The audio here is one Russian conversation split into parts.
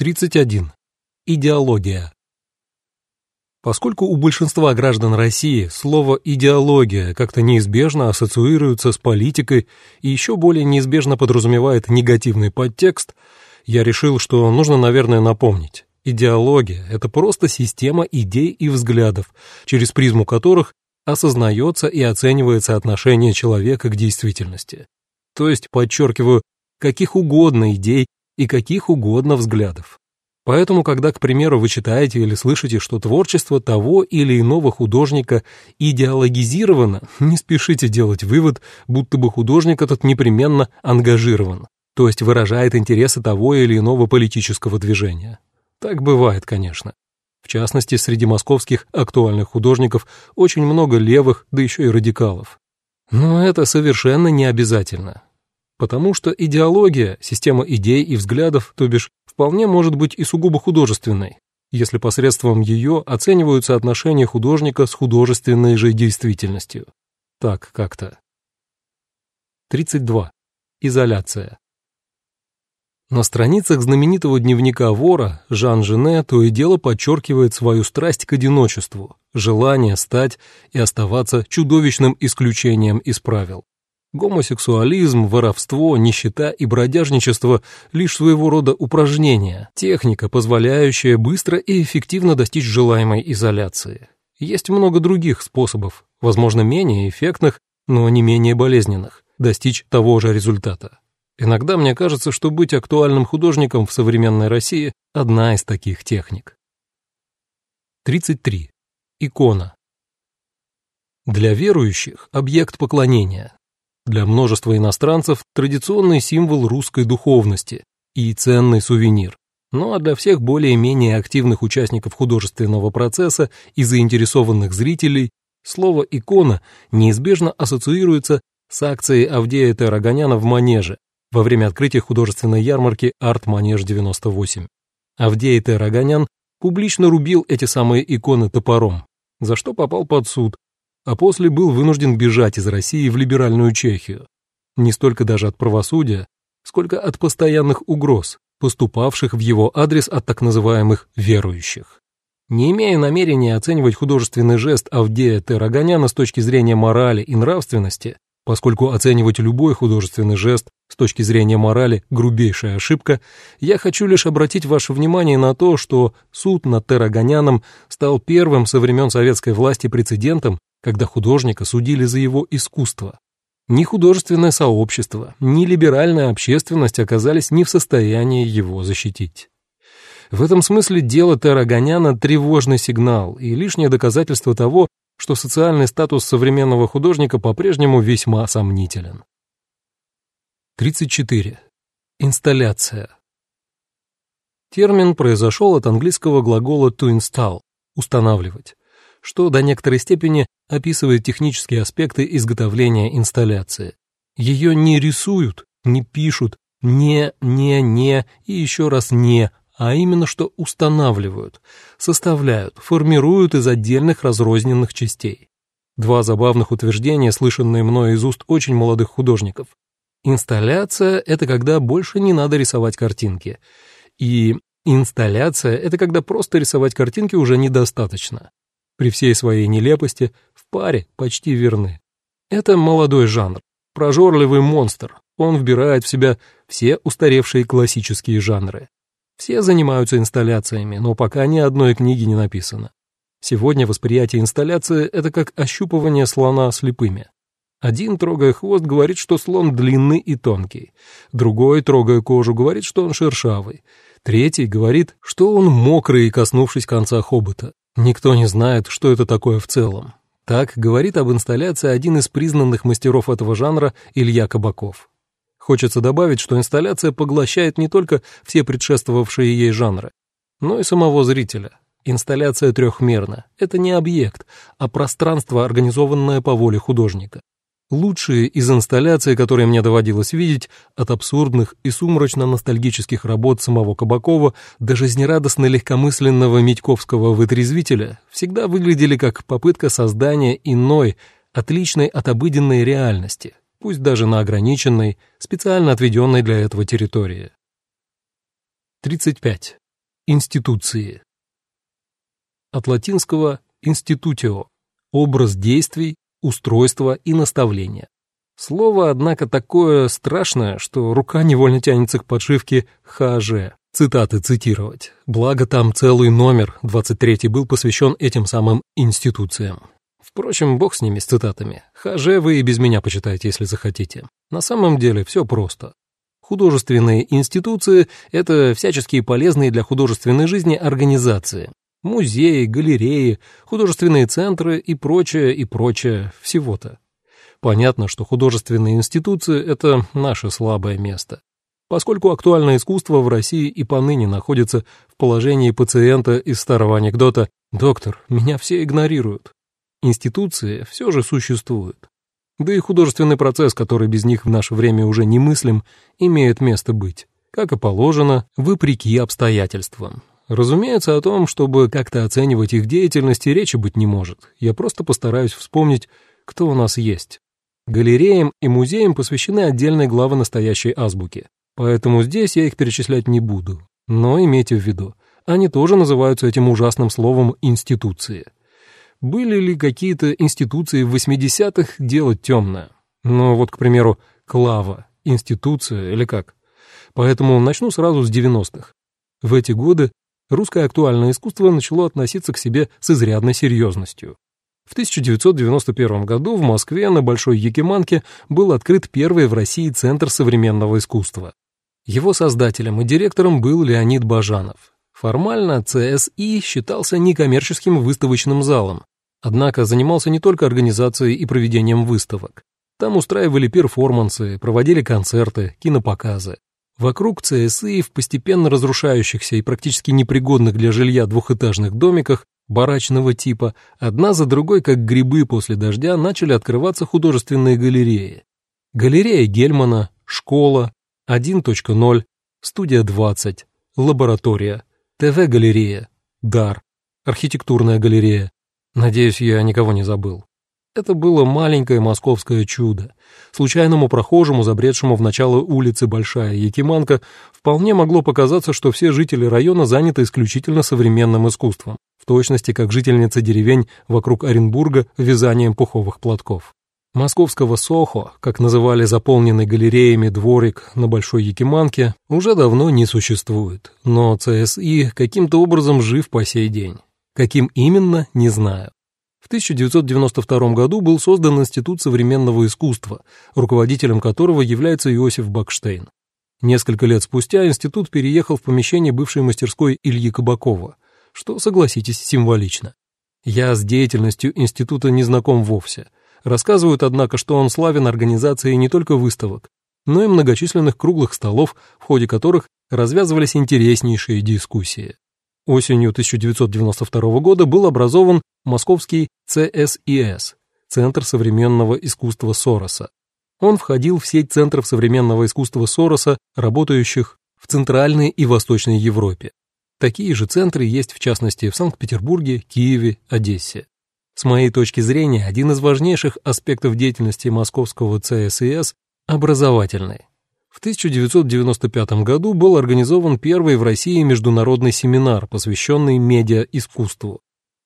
И. 31. Идеология. Поскольку у большинства граждан России слово «идеология» как-то неизбежно ассоциируется с политикой и еще более неизбежно подразумевает негативный подтекст, я решил, что нужно, наверное, напомнить. Идеология – это просто система идей и взглядов, через призму которых осознается и оценивается отношение человека к действительности. То есть, подчеркиваю, каких угодно идей и каких угодно взглядов. Поэтому, когда, к примеру, вы читаете или слышите, что творчество того или иного художника идеологизировано, не спешите делать вывод, будто бы художник этот непременно ангажирован, то есть выражает интересы того или иного политического движения. Так бывает, конечно. В частности, среди московских актуальных художников очень много левых, да еще и радикалов. Но это совершенно не обязательно. Потому что идеология, система идей и взглядов, то бишь, вполне может быть и сугубо художественной, если посредством ее оцениваются отношения художника с художественной же действительностью. Так как-то. 32. Изоляция. На страницах знаменитого дневника вора Жан Жене то и дело подчеркивает свою страсть к одиночеству, желание стать и оставаться чудовищным исключением из правил. Гомосексуализм, воровство, нищета и бродяжничество – лишь своего рода упражнения, техника, позволяющая быстро и эффективно достичь желаемой изоляции. Есть много других способов, возможно, менее эффектных, но не менее болезненных, достичь того же результата. Иногда мне кажется, что быть актуальным художником в современной России – одна из таких техник. 33. Икона. Для верующих – объект поклонения, для множества иностранцев традиционный символ русской духовности и ценный сувенир. Ну а для всех более-менее активных участников художественного процесса и заинтересованных зрителей слово «икона» неизбежно ассоциируется с акцией Авдея Терагоняна в Манеже во время открытия художественной ярмарки «Арт-Манеж-98». Авдей Терагонян публично рубил эти самые иконы топором, за что попал под суд, а после был вынужден бежать из России в либеральную Чехию. Не столько даже от правосудия, сколько от постоянных угроз, поступавших в его адрес от так называемых «верующих». Не имея намерения оценивать художественный жест Авдея Терагоняна с точки зрения морали и нравственности, поскольку оценивать любой художественный жест с точки зрения морали – грубейшая ошибка, я хочу лишь обратить ваше внимание на то, что суд над Терагоняном стал первым со времен советской власти прецедентом, когда художника судили за его искусство. Ни художественное сообщество, ни либеральная общественность оказались не в состоянии его защитить. В этом смысле дело Тарагоняна – тревожный сигнал и лишнее доказательство того, что социальный статус современного художника по-прежнему весьма сомнителен. 34. Инсталляция. Термин произошел от английского глагола to install – устанавливать что до некоторой степени описывает технические аспекты изготовления инсталляции. Ее не рисуют, не пишут, не, не, не и еще раз не, а именно что устанавливают, составляют, формируют из отдельных разрозненных частей. Два забавных утверждения, слышанные мной из уст очень молодых художников. Инсталляция — это когда больше не надо рисовать картинки. И инсталляция — это когда просто рисовать картинки уже недостаточно при всей своей нелепости, в паре почти верны. Это молодой жанр, прожорливый монстр, он вбирает в себя все устаревшие классические жанры. Все занимаются инсталляциями, но пока ни одной книги не написано. Сегодня восприятие инсталляции — это как ощупывание слона слепыми. Один, трогая хвост, говорит, что слон длинный и тонкий. Другой, трогая кожу, говорит, что он шершавый. Третий говорит, что он мокрый, коснувшись конца хобота. Никто не знает, что это такое в целом. Так говорит об инсталляции один из признанных мастеров этого жанра Илья Кабаков. Хочется добавить, что инсталляция поглощает не только все предшествовавшие ей жанры, но и самого зрителя. Инсталляция трехмерна. Это не объект, а пространство, организованное по воле художника. Лучшие из инсталляций, которые мне доводилось видеть, от абсурдных и сумрачно-ностальгических работ самого Кабакова до жизнерадостно-легкомысленного Митьковского вытрезвителя, всегда выглядели как попытка создания иной, отличной от обыденной реальности, пусть даже на ограниченной, специально отведенной для этого территории. 35. Институции. От латинского «institutio» — образ действий, устройства и наставления. Слово, однако, такое страшное, что рука невольно тянется к подшивке «ХЖ». Цитаты цитировать. Благо там целый номер, 23-й, был посвящен этим самым институциям. Впрочем, бог с ними, с цитатами. ХЖ вы и без меня почитайте, если захотите. На самом деле все просто. Художественные институции – это всяческие полезные для художественной жизни организации. Музеи, галереи, художественные центры и прочее, и прочее, всего-то. Понятно, что художественные институции – это наше слабое место. Поскольку актуальное искусство в России и поныне находится в положении пациента из старого анекдота «Доктор, меня все игнорируют». Институции все же существуют. Да и художественный процесс, который без них в наше время уже немыслим, имеет место быть, как и положено, вопреки обстоятельствам. Разумеется, о том, чтобы как-то оценивать их деятельность, и речи быть не может. Я просто постараюсь вспомнить, кто у нас есть. Галереям и музеям посвящены отдельные главы настоящей азбуки, поэтому здесь я их перечислять не буду. Но имейте в виду, они тоже называются этим ужасным словом «институции». Были ли какие-то институции в 80-х, дело темное. Ну вот, к примеру, Клава, институция или как. Поэтому начну сразу с 90-х. В эти годы русское актуальное искусство начало относиться к себе с изрядной серьезностью. В 1991 году в Москве на Большой Якиманке был открыт первый в России Центр современного искусства. Его создателем и директором был Леонид Бажанов. Формально ЦСИ считался некоммерческим выставочным залом, однако занимался не только организацией и проведением выставок. Там устраивали перформансы, проводили концерты, кинопоказы. Вокруг ЦСИ в постепенно разрушающихся и практически непригодных для жилья двухэтажных домиках барачного типа, одна за другой, как грибы после дождя, начали открываться художественные галереи. Галерея Гельмана, школа, 1.0, студия 20, лаборатория, ТВ-галерея, дар, архитектурная галерея. Надеюсь, я никого не забыл. Это было маленькое московское чудо. Случайному прохожему, забредшему в начало улицы Большая Якиманка, вполне могло показаться, что все жители района заняты исключительно современным искусством, в точности как жительница деревень вокруг Оренбурга вязанием пуховых платков. Московского Сохо, как называли заполненный галереями дворик на Большой Якиманке, уже давно не существует, но ЦСИ каким-то образом жив по сей день. Каким именно, не знаю. В 1992 году был создан Институт современного искусства, руководителем которого является Иосиф Бакштейн. Несколько лет спустя институт переехал в помещение бывшей мастерской Ильи Кабакова, что, согласитесь, символично. Я с деятельностью института не знаком вовсе – Рассказывают, однако, что он славен организацией не только выставок, но и многочисленных круглых столов, в ходе которых развязывались интереснейшие дискуссии. Осенью 1992 года был образован московский ЦСИС – Центр современного искусства Сороса. Он входил в сеть центров современного искусства Сороса, работающих в Центральной и Восточной Европе. Такие же центры есть в частности в Санкт-Петербурге, Киеве, Одессе. С моей точки зрения, один из важнейших аспектов деятельности московского ЦСИС – образовательный. В 1995 году был организован первый в России международный семинар, посвященный медиа-искусству.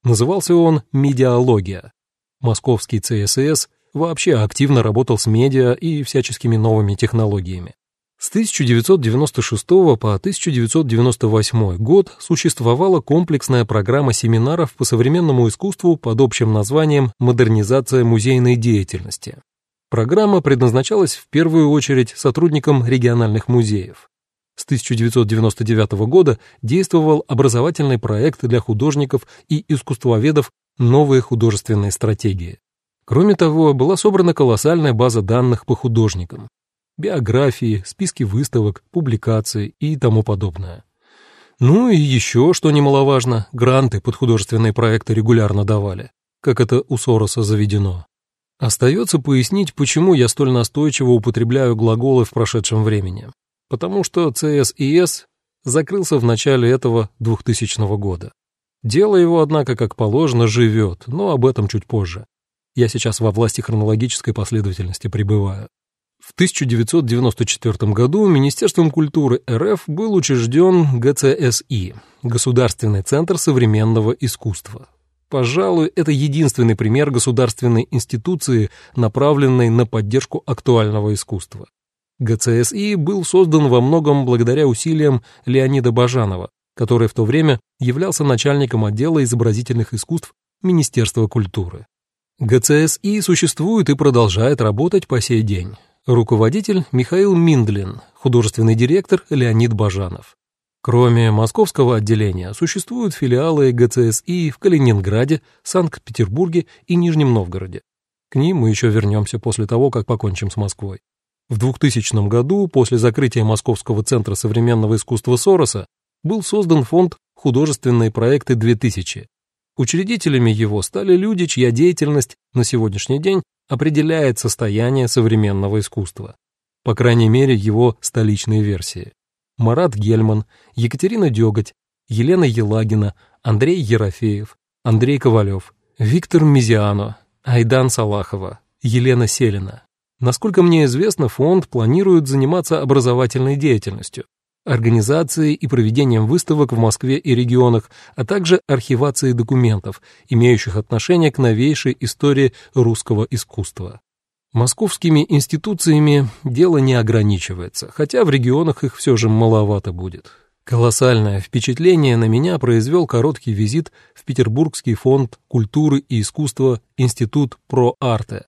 Назывался он «Медиалогия». Московский ЦСИС вообще активно работал с медиа и всяческими новыми технологиями. С 1996 по 1998 год существовала комплексная программа семинаров по современному искусству под общим названием «Модернизация музейной деятельности». Программа предназначалась в первую очередь сотрудникам региональных музеев. С 1999 года действовал образовательный проект для художников и искусствоведов «Новые художественные стратегии». Кроме того, была собрана колоссальная база данных по художникам биографии, списки выставок, публикаций и тому подобное. Ну и еще, что немаловажно, гранты под художественные проекты регулярно давали, как это у Сороса заведено. Остается пояснить, почему я столь настойчиво употребляю глаголы в прошедшем времени. Потому что ЦСИС закрылся в начале этого 2000 года. Дело его, однако, как положено, живет, но об этом чуть позже. Я сейчас во власти хронологической последовательности пребываю. В 1994 году Министерством культуры РФ был учрежден ГЦСИ – Государственный центр современного искусства. Пожалуй, это единственный пример государственной институции, направленной на поддержку актуального искусства. ГЦСИ был создан во многом благодаря усилиям Леонида Бажанова, который в то время являлся начальником отдела изобразительных искусств Министерства культуры. ГЦСИ существует и продолжает работать по сей день. Руководитель Михаил Миндлин, художественный директор Леонид Бажанов. Кроме московского отделения, существуют филиалы ГЦСИ в Калининграде, Санкт-Петербурге и Нижнем Новгороде. К ним мы еще вернемся после того, как покончим с Москвой. В 2000 году, после закрытия Московского центра современного искусства Сороса, был создан фонд «Художественные проекты 2000». Учредителями его стали люди, чья деятельность на сегодняшний день определяет состояние современного искусства. По крайней мере, его столичные версии. Марат Гельман, Екатерина Деготь, Елена Елагина, Андрей Ерофеев, Андрей Ковалев, Виктор Мизиано, Айдан Салахова, Елена Селина. Насколько мне известно, фонд планирует заниматься образовательной деятельностью, организацией и проведением выставок в Москве и регионах, а также архивацией документов, имеющих отношение к новейшей истории русского искусства. Московскими институциями дело не ограничивается, хотя в регионах их все же маловато будет. Колоссальное впечатление на меня произвел короткий визит в Петербургский фонд культуры и искусства Институт Про Арте,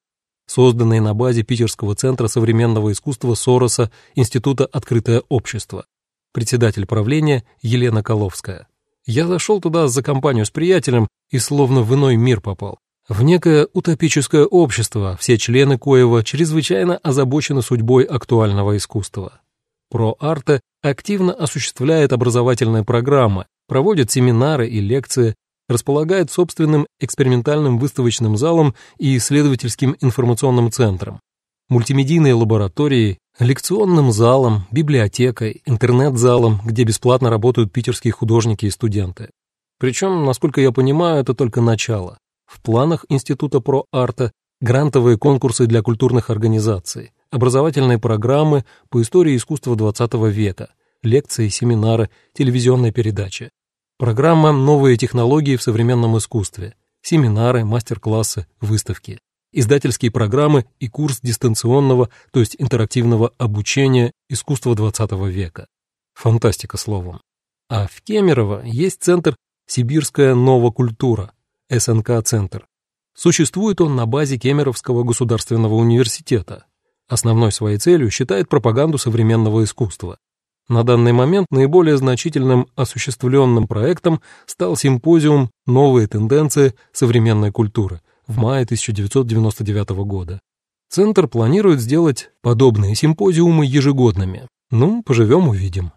созданный на базе Питерского центра современного искусства Сороса Института «Открытое общество». Председатель правления Елена Коловская. Я зашел туда за компанию с приятелем и словно в иной мир попал. В некое утопическое общество, все члены коего чрезвычайно озабочены судьбой актуального искусства. Про Арте активно осуществляет образовательные программы, проводит семинары и лекции, располагает собственным экспериментальным выставочным залом и исследовательским информационным центром, мультимедийной лабораторией, лекционным залом, библиотекой, интернет-залом, где бесплатно работают питерские художники и студенты. Причем, насколько я понимаю, это только начало. В планах Института про арта грантовые конкурсы для культурных организаций, образовательные программы по истории искусства XX века, лекции, семинары, телевизионные передачи. Программа «Новые технологии в современном искусстве», семинары, мастер-классы, выставки, издательские программы и курс дистанционного, то есть интерактивного обучения искусства XX века. Фантастика словом. А в Кемерово есть центр «Сибирская новокультура», СНК-центр. Существует он на базе Кемеровского государственного университета. Основной своей целью считает пропаганду современного искусства. На данный момент наиболее значительным осуществленным проектом стал симпозиум «Новые тенденции современной культуры» в мае 1999 года. Центр планирует сделать подобные симпозиумы ежегодными. Ну, поживем увидим.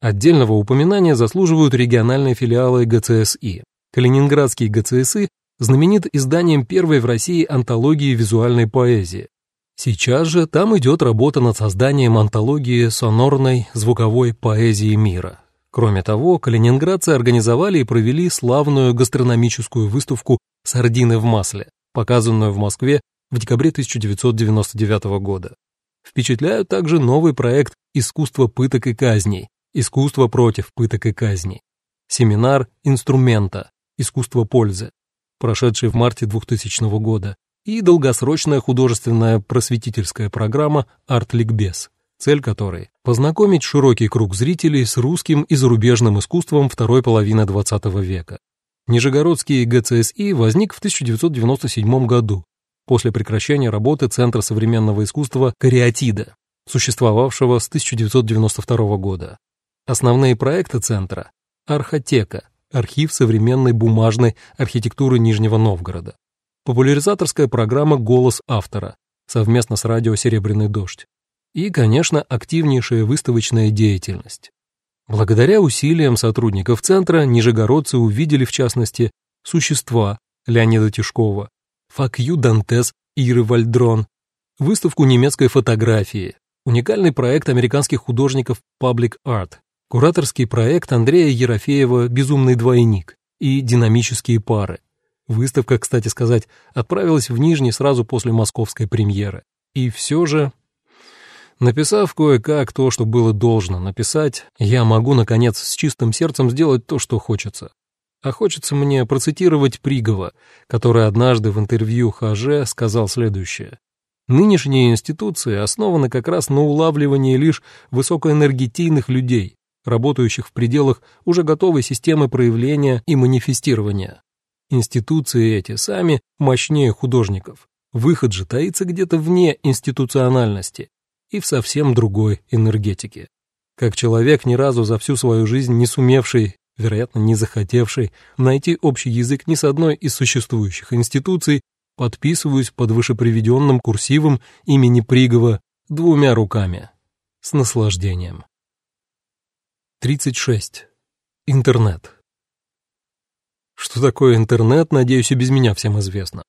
Отдельного упоминания заслуживают региональные филиалы ГЦСИ. Калининградский ГЦСИ знаменит изданием первой в России антологии визуальной поэзии. Сейчас же там идет работа над созданием антологии сонорной звуковой поэзии мира. Кроме того, калининградцы организовали и провели славную гастрономическую выставку «Сардины в масле», показанную в Москве в декабре 1999 года. Впечатляют также новый проект «Искусство пыток и казней», «Искусство против пыток и казней», семинар «Инструмента», «Искусство пользы», прошедший в марте 2000 года, и долгосрочная художественная просветительская программа «Арт-ликбез», цель которой – познакомить широкий круг зрителей с русским и зарубежным искусством второй половины XX века. Нижегородский ГЦСИ возник в 1997 году, после прекращения работы Центра современного искусства «Кариатида», существовавшего с 1992 года. Основные проекты центра – «Архотека», архив современной бумажной архитектуры Нижнего Новгорода. Популяризаторская программа «Голос автора» совместно с радио «Серебряный дождь». И, конечно, активнейшая выставочная деятельность. Благодаря усилиям сотрудников центра нижегородцы увидели, в частности, «Существа» Леонида Тишкова, «Факью Дантес» Иры Вальдрон, выставку немецкой фотографии, уникальный проект американских художников Public Art, Кураторский проект Андрея Ерофеева «Безумный двойник» и «Динамические пары». Выставка, кстати сказать, отправилась в Нижний сразу после московской премьеры. И все же... Написав кое-как то, что было должно написать, я могу, наконец, с чистым сердцем сделать то, что хочется. А хочется мне процитировать Пригова, который однажды в интервью ХЖ сказал следующее. «Нынешние институции основаны как раз на улавливании лишь высокоэнергетийных людей, работающих в пределах уже готовой системы проявления и манифестирования. Институции эти сами мощнее художников. Выход же таится где-то вне институциональности, и в совсем другой энергетике. Как человек, ни разу за всю свою жизнь не сумевший, вероятно, не захотевший, найти общий язык ни с одной из существующих институций, подписываюсь под вышеприведенным курсивом имени Пригова двумя руками. С наслаждением. 36. Интернет. Что такое интернет, надеюсь, и без меня всем известно.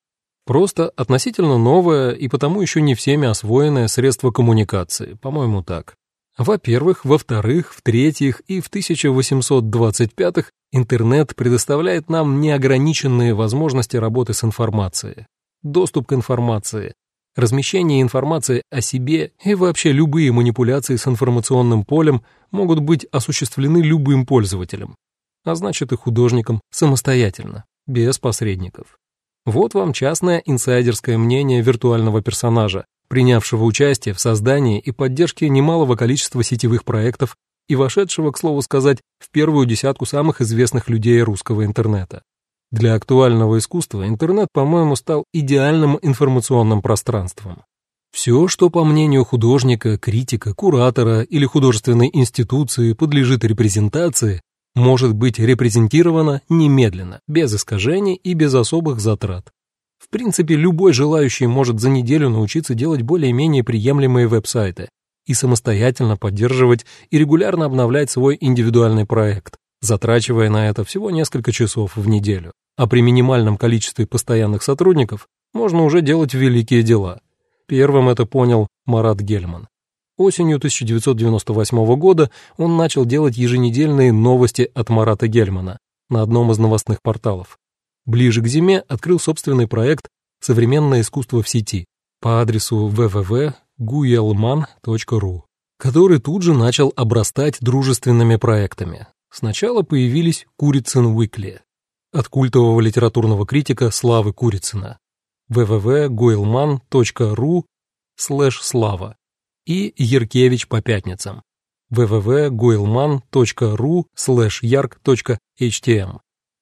Просто относительно новое и потому еще не всеми освоенное средство коммуникации, по-моему, так. Во-первых, во-вторых, в-третьих и в 1825-х интернет предоставляет нам неограниченные возможности работы с информацией, доступ к информации, размещение информации о себе и вообще любые манипуляции с информационным полем могут быть осуществлены любым пользователем, а значит и художником самостоятельно, без посредников. Вот вам частное инсайдерское мнение виртуального персонажа, принявшего участие в создании и поддержке немалого количества сетевых проектов и вошедшего, к слову сказать, в первую десятку самых известных людей русского интернета. Для актуального искусства интернет, по-моему, стал идеальным информационным пространством. Все, что, по мнению художника, критика, куратора или художественной институции подлежит репрезентации, может быть репрезентировано немедленно, без искажений и без особых затрат. В принципе, любой желающий может за неделю научиться делать более-менее приемлемые веб-сайты и самостоятельно поддерживать и регулярно обновлять свой индивидуальный проект, затрачивая на это всего несколько часов в неделю. А при минимальном количестве постоянных сотрудников можно уже делать великие дела. Первым это понял Марат Гельман. Осенью 1998 года он начал делать еженедельные новости от Марата Гельмана на одном из новостных порталов. Ближе к зиме открыл собственный проект «Современное искусство в сети» по адресу www.guyelman.ru, который тут же начал обрастать дружественными проектами. Сначала появились «Курицын Уикли» от культового литературного критика Славы Курицына www.goelman.ru слава и Яркевич по пятницам www.goilman.ru yark.htm.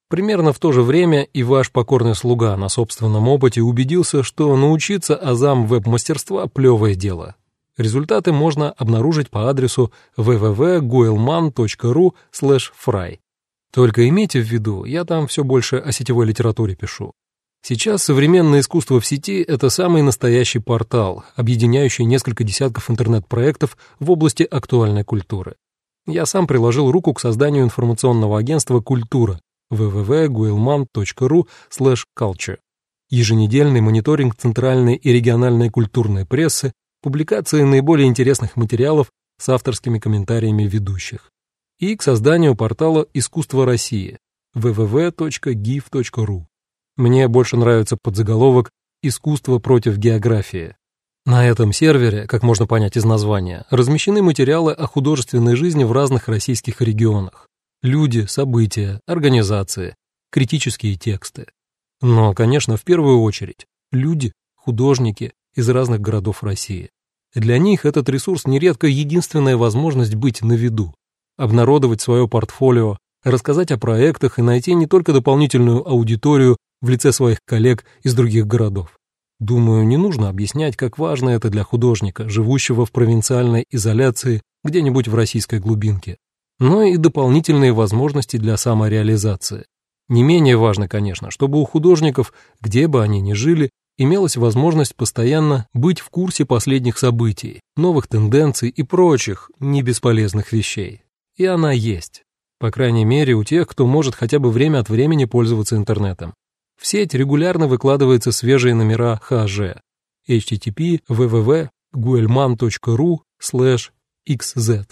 Примерно в то же время и ваш покорный слуга на собственном опыте убедился, что научиться азам веб-мастерства – плевое дело. Результаты можно обнаружить по адресу www.goilman.ru fry. Только имейте в виду, я там все больше о сетевой литературе пишу. Сейчас современное искусство в сети – это самый настоящий портал, объединяющий несколько десятков интернет-проектов в области актуальной культуры. Я сам приложил руку к созданию информационного агентства «Культура» www.guilman.ru culture. Еженедельный мониторинг центральной и региональной культурной прессы, публикации наиболее интересных материалов с авторскими комментариями ведущих. И к созданию портала «Искусство России» www.gif.ru. Мне больше нравится подзаголовок «Искусство против географии». На этом сервере, как можно понять из названия, размещены материалы о художественной жизни в разных российских регионах. Люди, события, организации, критические тексты. Но, конечно, в первую очередь, люди, художники из разных городов России. Для них этот ресурс нередко единственная возможность быть на виду, обнародовать свое портфолио, рассказать о проектах и найти не только дополнительную аудиторию в лице своих коллег из других городов. Думаю, не нужно объяснять, как важно это для художника, живущего в провинциальной изоляции где-нибудь в российской глубинке. Но и дополнительные возможности для самореализации. Не менее важно, конечно, чтобы у художников, где бы они ни жили, имелась возможность постоянно быть в курсе последних событий, новых тенденций и прочих небесполезных вещей. И она есть. По крайней мере, у тех, кто может хотя бы время от времени пользоваться интернетом. В сеть регулярно выкладываются свежие номера ХЖ http www.guelman.ru xz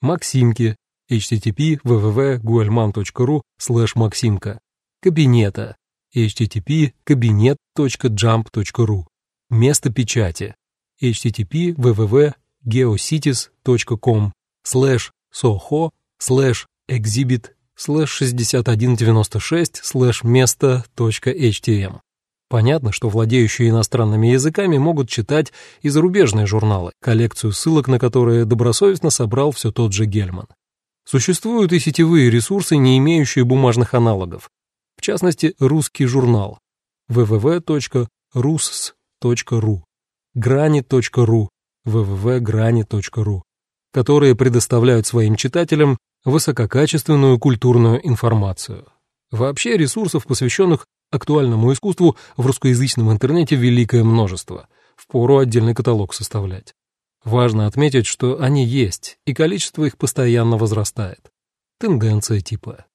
Максимки http www.guelman.ru максимка Кабинета http кабинет.jump.ru Место печати http www geocities.com слэш soho слэш exhibit слэш 6196 слэш место.htm. Понятно, что владеющие иностранными языками могут читать и зарубежные журналы, коллекцию ссылок на которые добросовестно собрал все тот же Гельман. Существуют и сетевые ресурсы, не имеющие бумажных аналогов, в частности, русский журнал www.russ.ru, grani.ru, www.grani.ru, которые предоставляют своим читателям высококачественную культурную информацию. Вообще ресурсов, посвященных актуальному искусству, в русскоязычном интернете великое множество. Впору отдельный каталог составлять. Важно отметить, что они есть, и количество их постоянно возрастает. Тенденция типа.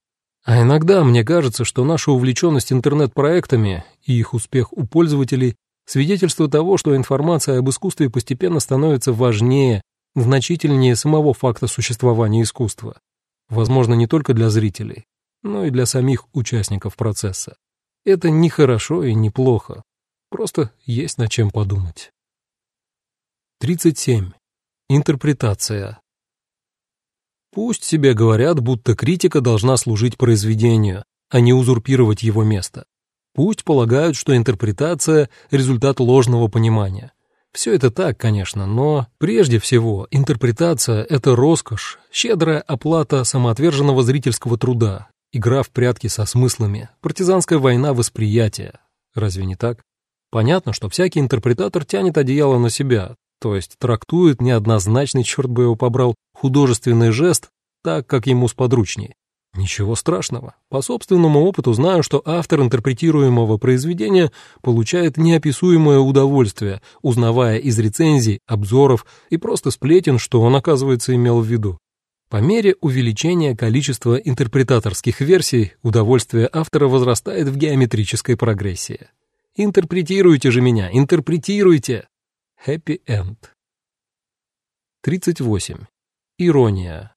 А иногда мне кажется, что наша увлеченность интернет-проектами и их успех у пользователей свидетельство того, что информация об искусстве постепенно становится важнее, значительнее самого факта существования искусства. Возможно, не только для зрителей, но и для самих участников процесса. Это не хорошо и не плохо, просто есть над чем подумать. 37. Интерпретация. Пусть себе говорят, будто критика должна служить произведению, а не узурпировать его место. Пусть полагают, что интерпретация – результат ложного понимания. Все это так, конечно, но прежде всего интерпретация – это роскошь, щедрая оплата самоотверженного зрительского труда, игра в прятки со смыслами, партизанская война восприятия. Разве не так? Понятно, что всякий интерпретатор тянет одеяло на себя, то есть трактует неоднозначный, черт бы его побрал, художественный жест так, как ему сподручней. Ничего страшного. По собственному опыту знаю, что автор интерпретируемого произведения получает неописуемое удовольствие, узнавая из рецензий, обзоров и просто сплетен, что он, оказывается, имел в виду. По мере увеличения количества интерпретаторских версий, удовольствие автора возрастает в геометрической прогрессии. Интерпретируйте же меня, интерпретируйте! Happy End. 38. Ирония.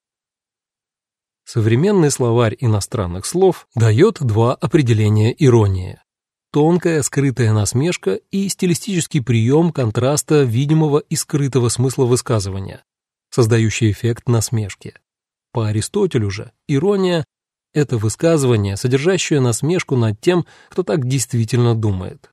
Современный словарь иностранных слов дает два определения иронии. Тонкая скрытая насмешка и стилистический прием контраста видимого и скрытого смысла высказывания, создающий эффект насмешки. По Аристотелю же ирония — это высказывание, содержащее насмешку над тем, кто так действительно думает.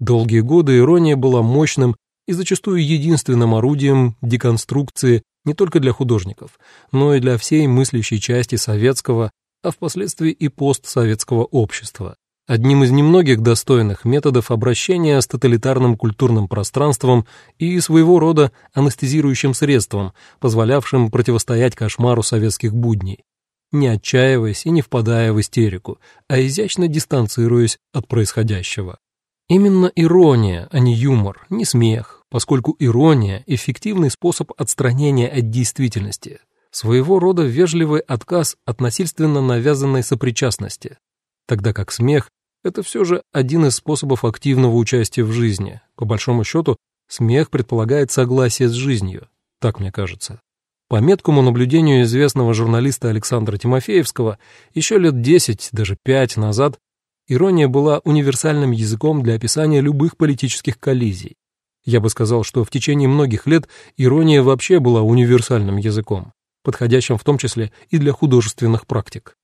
Долгие годы ирония была мощным и зачастую единственным орудием деконструкции не только для художников, но и для всей мыслящей части советского, а впоследствии и постсоветского общества. Одним из немногих достойных методов обращения с тоталитарным культурным пространством и своего рода анестезирующим средством, позволявшим противостоять кошмару советских будней, не отчаиваясь и не впадая в истерику, а изящно дистанцируясь от происходящего. Именно ирония, а не юмор, не смех, поскольку ирония – эффективный способ отстранения от действительности, своего рода вежливый отказ от насильственно навязанной сопричастности, тогда как смех – это все же один из способов активного участия в жизни. По большому счету, смех предполагает согласие с жизнью, так мне кажется. По меткому наблюдению известного журналиста Александра Тимофеевского, еще лет 10, даже 5 назад Ирония была универсальным языком для описания любых политических коллизий. Я бы сказал, что в течение многих лет ирония вообще была универсальным языком, подходящим в том числе и для художественных практик.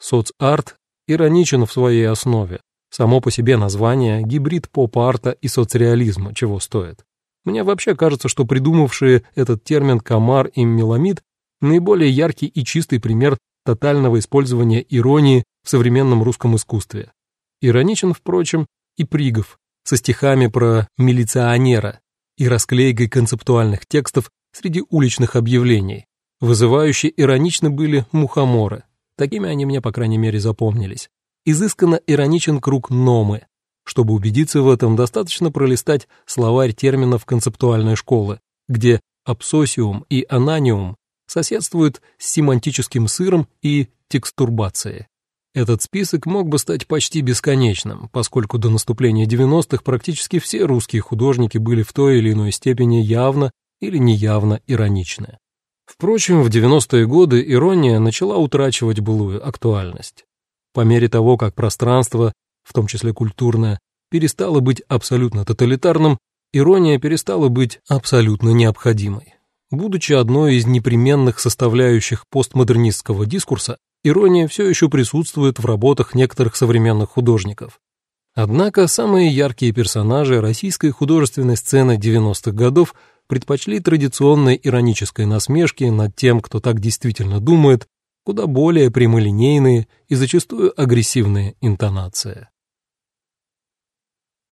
Соцарт ироничен в своей основе. Само по себе название – гибрид поп-арта и соцреализма, чего стоит. Мне вообще кажется, что придумавшие этот термин Камар и Меламид – наиболее яркий и чистый пример тотального использования иронии в современном русском искусстве. Ироничен, впрочем, и Пригов со стихами про милиционера и расклейкой концептуальных текстов среди уличных объявлений. Вызывающе ироничны были мухоморы. Такими они мне, по крайней мере, запомнились. Изысканно ироничен круг номы. Чтобы убедиться в этом, достаточно пролистать словарь терминов концептуальной школы, где абсосиум и ананиум соседствуют с семантическим сыром и текстурбацией. Этот список мог бы стать почти бесконечным, поскольку до наступления 90-х практически все русские художники были в той или иной степени явно или неявно ироничны. Впрочем, в 90-е годы ирония начала утрачивать былую актуальность. По мере того, как пространство, в том числе культурное, перестало быть абсолютно тоталитарным, ирония перестала быть абсолютно необходимой. Будучи одной из непременных составляющих постмодернистского дискурса, ирония все еще присутствует в работах некоторых современных художников. Однако самые яркие персонажи российской художественной сцены 90-х годов предпочли традиционной иронической насмешки над тем, кто так действительно думает, куда более прямолинейные и зачастую агрессивные интонации.